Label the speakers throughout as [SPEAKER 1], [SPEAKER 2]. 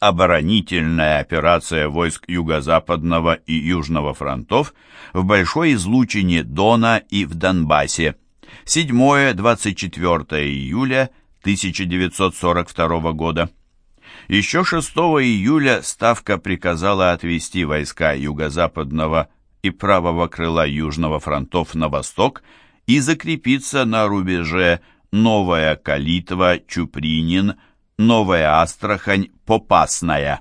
[SPEAKER 1] оборонительная операция войск Юго-Западного и Южного фронтов в Большой излучине Дона и в Донбассе. 7-24 июля 1942 года. Еще 6 июля Ставка приказала отвести войска Юго-Западного и правого крыла Южного фронтов на восток и закрепиться на рубеже Новая Калитва, Чупринин, Новая Астрахань, Попасная.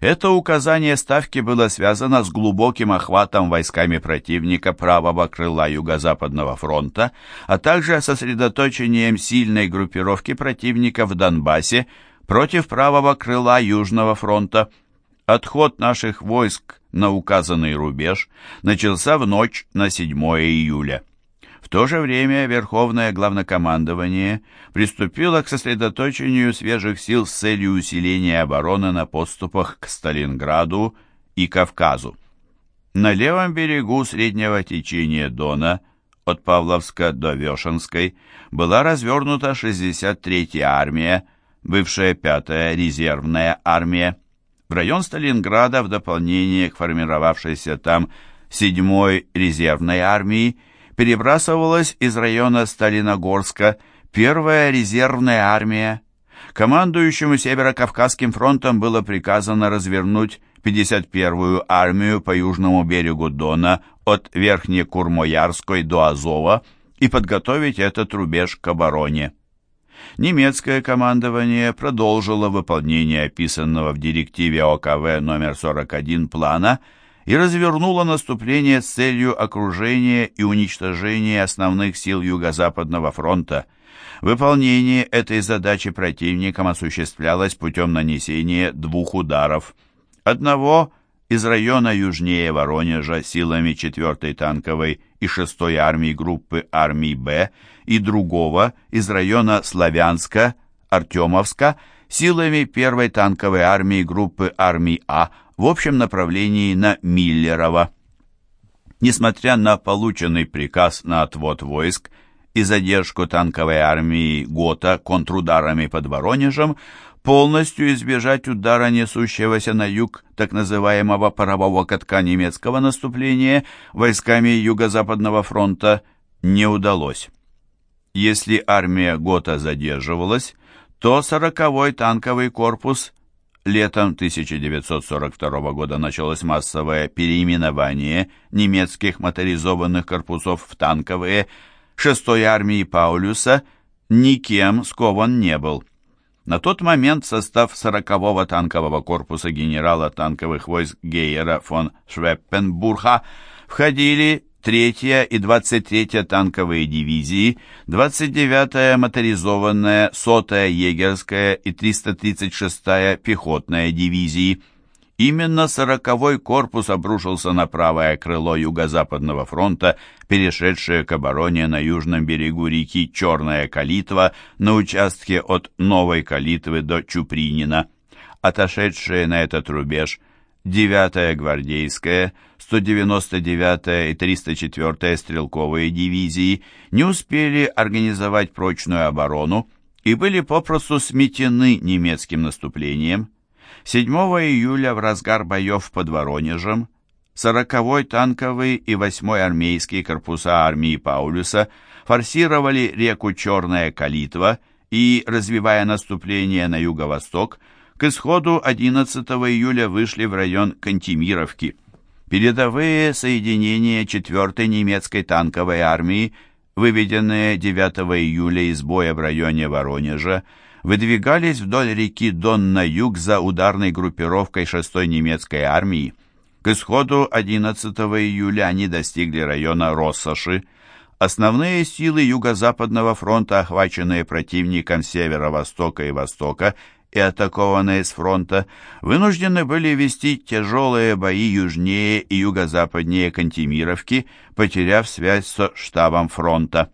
[SPEAKER 1] Это указание Ставки было связано с глубоким охватом войсками противника правого крыла Юго-Западного фронта, а также сосредоточением сильной группировки противника в Донбассе против правого крыла Южного фронта. Отход наших войск на указанный рубеж начался в ночь на 7 июля. В то же время Верховное Главнокомандование приступило к сосредоточению свежих сил с целью усиления обороны на подступах к Сталинграду и Кавказу. На левом берегу среднего течения Дона от Павловска до Вешенской была развернута 63-я армия, бывшая 5-я резервная армия. В район Сталинграда в дополнение к формировавшейся там 7-й резервной армии перебрасывалась из района Сталиногорска первая резервная армия. Командующему Северо-Кавказским фронтом было приказано развернуть 51-ю армию по южному берегу Дона от Верхнекурмоярской до Азова и подготовить этот рубеж к обороне. Немецкое командование продолжило выполнение описанного в директиве ОКВ номер 41 плана – и развернула наступление с целью окружения и уничтожения основных сил Юго-Западного фронта. Выполнение этой задачи противником осуществлялось путем нанесения двух ударов. Одного из района южнее Воронежа силами 4-й танковой и 6-й армии группы армий «Б» и другого из района Славянска, Артемовска силами 1-й танковой армии группы армий «А» в общем направлении на Миллерово. Несмотря на полученный приказ на отвод войск и задержку танковой армии ГОТА контрударами под Воронежем, полностью избежать удара несущегося на юг так называемого парового катка немецкого наступления войсками Юго-Западного фронта не удалось. Если армия ГОТА задерживалась, то 40-й танковый корпус Летом 1942 года началось массовое переименование немецких моторизованных корпусов в танковые. Шестой армии Паулюса никем скован не был. На тот момент состав 40-го танкового корпуса генерала танковых войск Гейера фон Швеппенбурга входили 3-я и 23-я танковые дивизии, 29-я моторизованная, 100-я егерская и 336-я пехотная дивизии. Именно 40-й корпус обрушился на правое крыло Юго-Западного фронта, перешедшее к обороне на южном берегу реки Черная Калитва на участке от Новой Калитвы до Чупринина. Отошедшие на этот рубеж – 9-я гвардейская, 199-я и 304-я стрелковые дивизии не успели организовать прочную оборону и были попросту сметены немецким наступлением. 7 июля в разгар боев под Воронежем 40-й танковый и 8-й армейские корпуса армии Паулюса форсировали реку Черная Калитва и, развивая наступление на юго-восток, к исходу 11 июля вышли в район Кантемировки. Передовые соединения 4-й немецкой танковой армии, выведенные 9 июля из боя в районе Воронежа, выдвигались вдоль реки Дон на юг за ударной группировкой 6-й немецкой армии. К исходу 11 июля они достигли района Россоши. Основные силы Юго-Западного фронта, охваченные противником северо-востока и востока, и атакованные с фронта, вынуждены были вести тяжелые бои южнее и юго-западнее Кантемировки, потеряв связь со штабом фронта.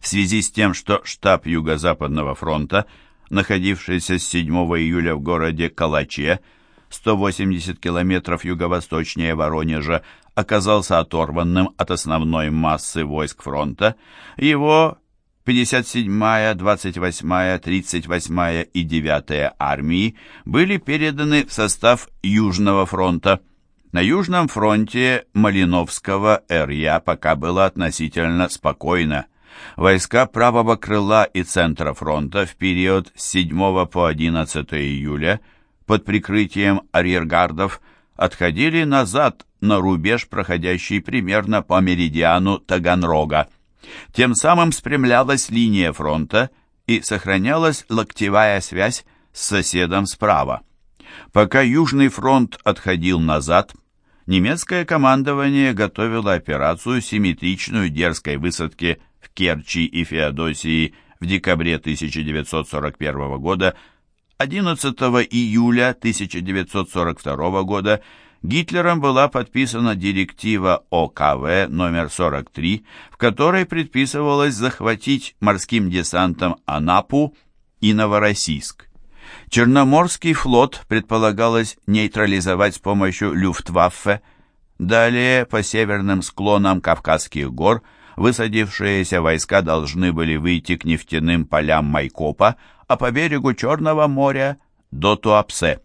[SPEAKER 1] В связи с тем, что штаб Юго-Западного фронта, находившийся с 7 июля в городе Калаче, 180 километров юго-восточнее Воронежа, оказался оторванным от основной массы войск фронта, его 57-я, 28-я, 38-я и 9-я армии были переданы в состав Южного фронта. На Южном фронте Малиновского РЯ пока было относительно спокойно. Войска правого крыла и центра фронта в период с 7 по 11 июля под прикрытием арьергардов отходили назад на рубеж, проходящий примерно по меридиану Таганрога. Тем самым спрямлялась линия фронта и сохранялась локтевая связь с соседом справа. Пока Южный фронт отходил назад, немецкое командование готовило операцию, симметричную дерзкой высадке в Керчи и Феодосии в декабре 1941 года, 11 июля 1942 года Гитлером была подписана директива ОКВ номер 43, в которой предписывалось захватить морским десантом Анапу и Новороссийск. Черноморский флот предполагалось нейтрализовать с помощью Люфтваффе. Далее по северным склонам Кавказских гор высадившиеся войска должны были выйти к нефтяным полям Майкопа, а по берегу Черного моря до Туапсе.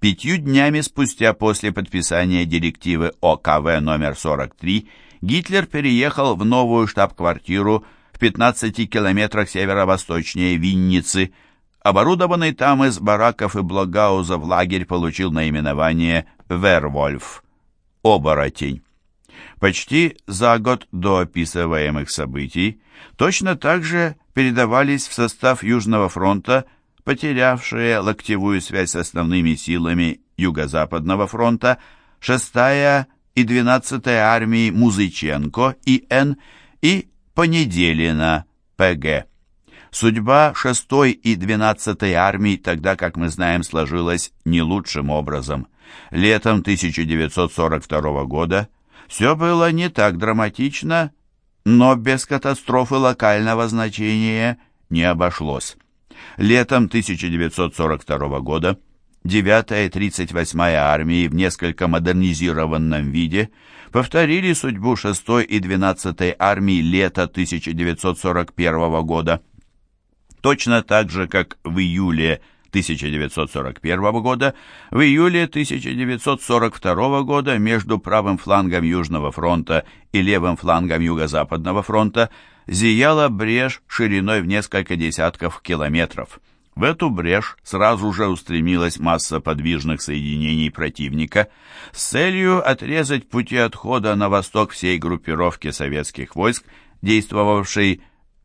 [SPEAKER 1] Пятью днями спустя после подписания директивы ОКВ номер 43 Гитлер переехал в новую штаб-квартиру в 15 километрах северо-восточнее Винницы. Оборудованный там из бараков и благаузов лагерь получил наименование «Вервольф» — «Оборотень». Почти за год до описываемых событий точно так же передавались в состав Южного фронта потерявшие локтевую связь с основными силами Юго-Западного фронта, 6-я и 12-я армии Музыченко И.Н. и Понеделина П.Г. Судьба 6-й и 12-й армий тогда, как мы знаем, сложилась не лучшим образом. Летом 1942 года все было не так драматично, но без катастрофы локального значения не обошлось. Летом 1942 года 9-я и 38-я армии в несколько модернизированном виде повторили судьбу 6-й и 12-й армии лета 1941 года. Точно так же, как в июле 1941 года, в июле 1942 года между правым флангом Южного фронта и левым флангом Юго-Западного фронта зияла брешь шириной в несколько десятков километров. В эту брешь сразу же устремилась масса подвижных соединений противника с целью отрезать пути отхода на восток всей группировки советских войск, действовавшей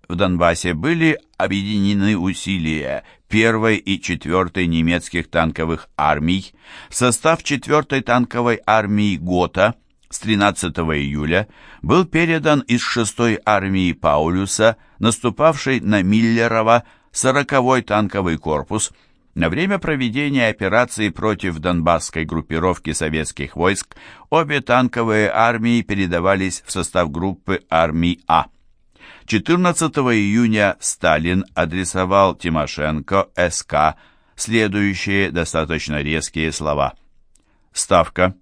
[SPEAKER 1] в Донбассе, были объединены усилия 1 и 4 немецких танковых армий в состав 4 танковой армии ГОТА – с 13 июля был передан из 6-й армии Паулюса, наступавшей на Миллерово, 40-й танковый корпус. На время проведения операции против Донбасской группировки советских войск обе танковые армии передавались в состав группы армий А. 14 июня Сталин адресовал Тимошенко СК следующие достаточно резкие слова. Ставка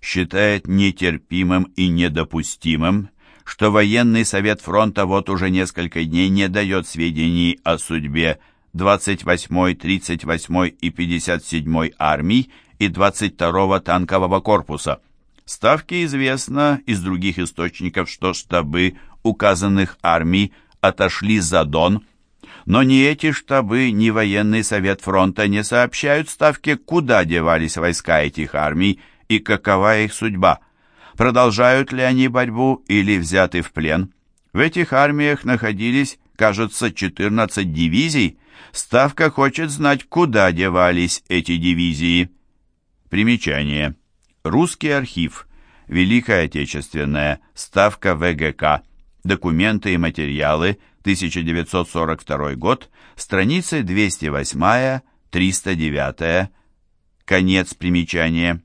[SPEAKER 1] считает нетерпимым и недопустимым, что военный совет фронта вот уже несколько дней не дает сведений о судьбе 28-й, 38-й и 57-й армий и 22-го танкового корпуса. Ставке известно из других источников, что штабы указанных армий отошли за Дон, но ни эти штабы, ни военный совет фронта не сообщают Ставке, куда девались войска этих армий и какова их судьба. Продолжают ли они борьбу или взяты в плен? В этих армиях находились, кажется, 14 дивизий. Ставка хочет знать, куда девались эти дивизии. Примечание. Русский архив. Великая Отечественная. Ставка ВГК. Документы и материалы. 1942 год. Страницы 208-309. Конец примечания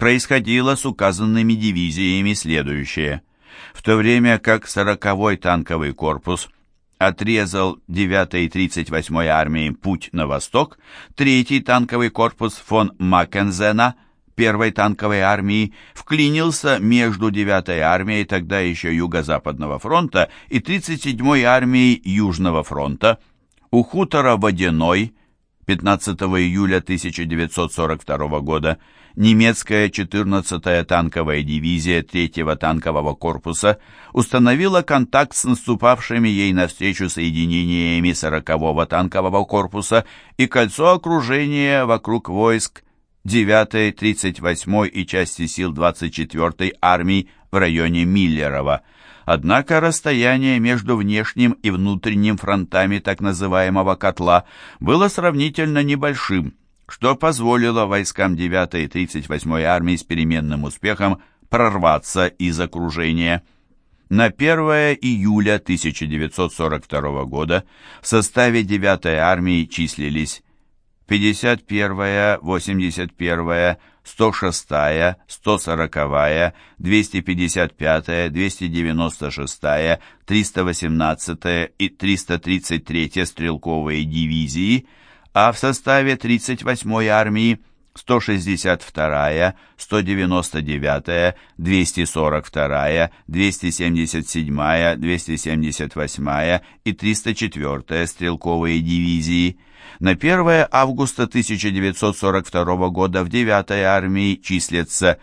[SPEAKER 1] происходило с указанными дивизиями следующее. В то время как 40-й танковый корпус отрезал 9-й и 38-й армии путь на восток, 3-й танковый корпус фон Маккензена, первой танковой армии вклинился между 9-й армией тогда еще Юго-Западного фронта и 37-й армией Южного фронта. У хутора Водяной 15 июля 1942 года немецкая 14-я танковая дивизия 3-го танкового корпуса установила контакт с наступавшими ей навстречу соединениями 40-го танкового корпуса и кольцо окружения вокруг войск 9-й, 38-й и части сил 24-й армий в районе Миллерово. Однако расстояние между внешним и внутренним фронтами так называемого «котла» было сравнительно небольшим, что позволило войскам 9-й и 38-й армии с переменным успехом прорваться из окружения. На 1 июля 1942 года в составе 9-й армии числились 51-я, 81-я, 106-я, 140-я, 255-я, 296-я, 318-я и 333-я стрелковые дивизии, а в составе 38-й армии 162-я, 199-я, 242-я, 277-я, 278-я и 304-я стрелковые дивизии – на 1 августа 1942 года в 9-й армии числятся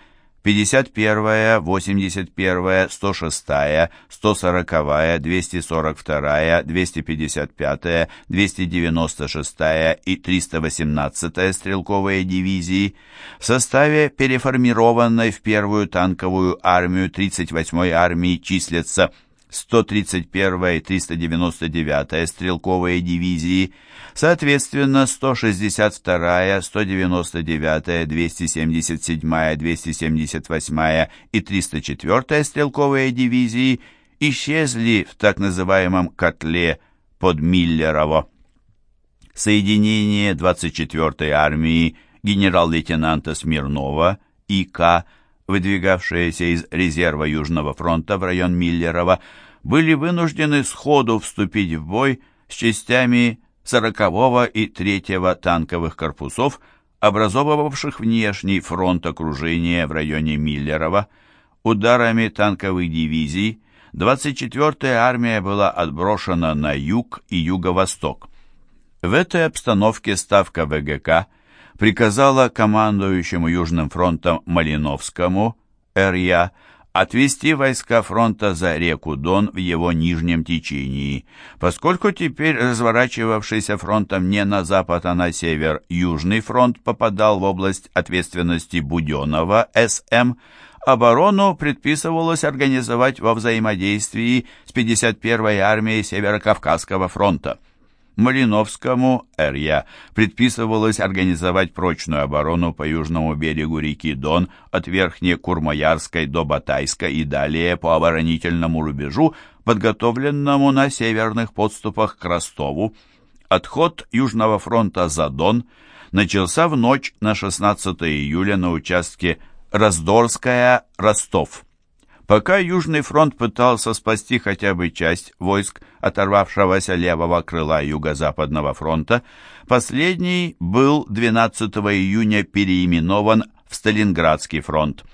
[SPEAKER 1] 51-я, 81-я, 106-я, 140-я, 242-я, 255-я, 296-я и 318-я стрелковые дивизии. В составе переформированной в первую танковую армию 38-й армии числятся 131-я и 399-я стрелковые дивизии, соответственно, 162-я, 199-я, 277-я, 278-я и 304-я стрелковые дивизии исчезли в так называемом «котле» под Миллерово. Соединение 24-й армии генерал-лейтенанта Смирнова И.К., выдвигавшиеся из резерва Южного фронта в район Миллерова, были вынуждены сходу вступить в бой с частями 40-го и 3-го танковых корпусов, образовывавших внешний фронт окружения в районе Миллерова. Ударами танковых дивизий 24-я армия была отброшена на юг и юго-восток. В этой обстановке ставка ВГК приказала командующему Южным фронтом Малиновскому, РЯ, отвести войска фронта за реку Дон в его нижнем течении, поскольку теперь разворачивавшийся фронтом не на запад, а на север Южный фронт попадал в область ответственности Буденова, СМ, оборону предписывалось организовать во взаимодействии с 51-й армией Северо-Кавказского фронта. Малиновскому РЯ предписывалось организовать прочную оборону по южному берегу реки Дон от Верхнекурмаярской до Батайска и далее по оборонительному рубежу, подготовленному на северных подступах к Ростову. Отход Южного фронта за Дон начался в ночь на 16 июля на участке Раздорская-Ростов. Пока Южный фронт пытался спасти хотя бы часть войск оторвавшегося левого крыла Юго-Западного фронта, последний был 12 июня переименован в Сталинградский фронт.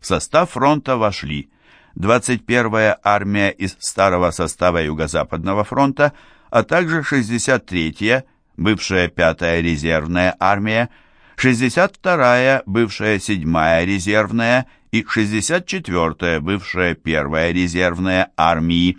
[SPEAKER 1] В состав фронта вошли 21-я армия из старого состава Юго-Западного фронта, а также 63-я, бывшая 5-я резервная армия, 62-я, бывшая 7-я резервная и 64-я, бывшая первая резервная армии.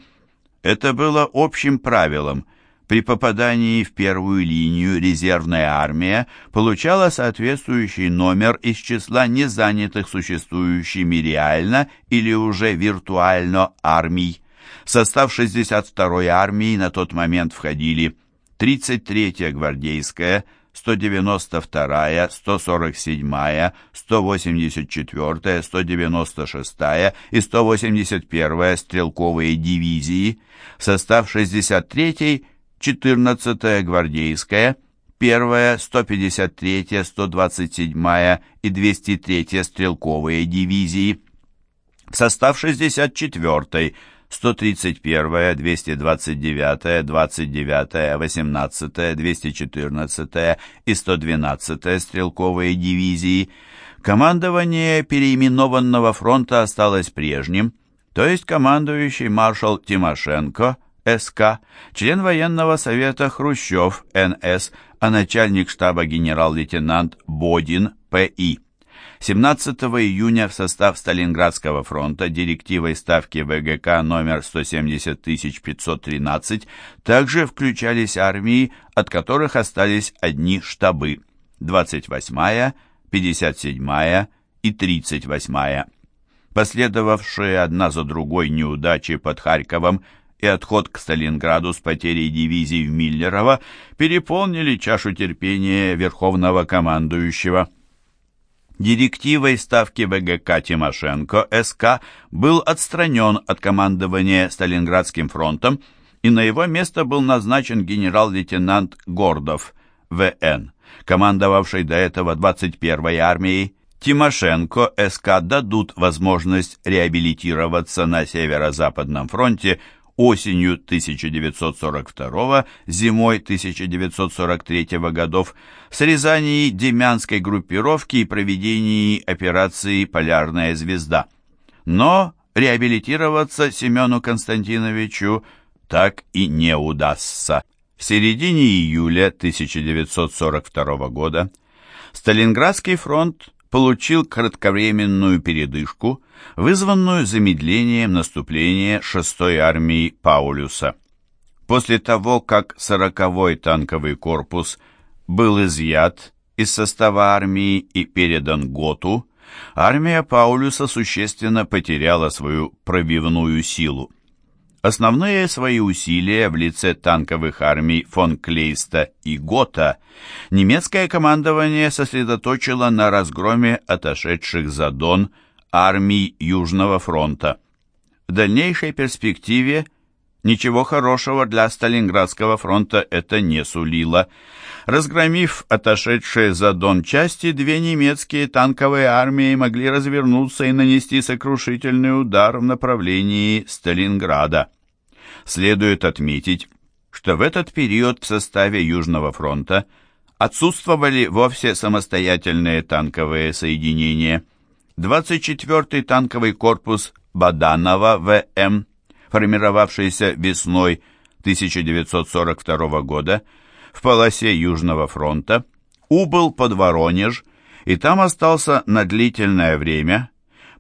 [SPEAKER 1] Это было общим правилом. При попадании в первую линию резервная армия получала соответствующий номер из числа незанятых существующими реально или уже виртуально армий. В состав 62-й армии на тот момент входили 33-я гвардейская, 192-я, 147-я, 184-я, 196-я и 181-я стрелковые дивизии, состав 63-й, 14-я гвардейская, 1-я, 153-я, 127-я и 203-я стрелковые дивизии, в состав 64-й, 131, 229, 29, 18, 214 и 112 стрелковые дивизии, Командование переименованного фронта осталось прежним, то есть командующий маршал Тимошенко, СК, член военного совета Хрущев, НС, а начальник штаба генерал-лейтенант Бодин, ПИ. 17 июня в состав Сталинградского фронта директивой Ставки ВГК номер 170513 также включались армии, от которых остались одни штабы 28-я, 57-я и 38-я. Последовавшие одна за другой неудачи под Харьковом и отход к Сталинграду с потерей дивизий в Миллерово переполнили чашу терпения Верховного командующего. Директивой ставки ВГК Тимошенко СК был отстранен от командования Сталинградским фронтом, и на его место был назначен генерал-лейтенант Гордов, ВН, командовавший до этого 21-й армией. Тимошенко СК дадут возможность реабилитироваться на Северо-Западном фронте осенью 1942, зимой 1943 годов, в срезании демянской группировки и проведении операции «Полярная звезда». Но реабилитироваться Семену Константиновичу так и не удастся. В середине июля 1942 года Сталинградский фронт получил кратковременную передышку, вызванную замедлением наступления 6-й армии Паулюса. После того, как 40-й танковый корпус был изъят из состава армии и передан Готу, армия Паулюса существенно потеряла свою пробивную силу. Основные свои усилия в лице танковых армий фон Клейста и Гота немецкое командование сосредоточило на разгроме отошедших за Дон армий Южного фронта. В дальнейшей перспективе ничего хорошего для Сталинградского фронта это не сулило. Разгромив отошедшие за Дон части, две немецкие танковые армии могли развернуться и нанести сокрушительный удар в направлении Сталинграда. Следует отметить, что в этот период в составе Южного фронта отсутствовали вовсе самостоятельные танковые соединения – 24-й танковый корпус Баданова ВМ, формировавшийся весной 1942 года в полосе Южного фронта, убыл под Воронеж и там остался на длительное время,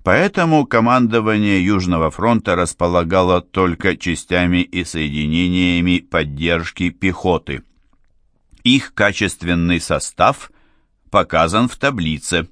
[SPEAKER 1] поэтому командование Южного фронта располагало только частями и соединениями поддержки пехоты. Их качественный состав показан в таблице.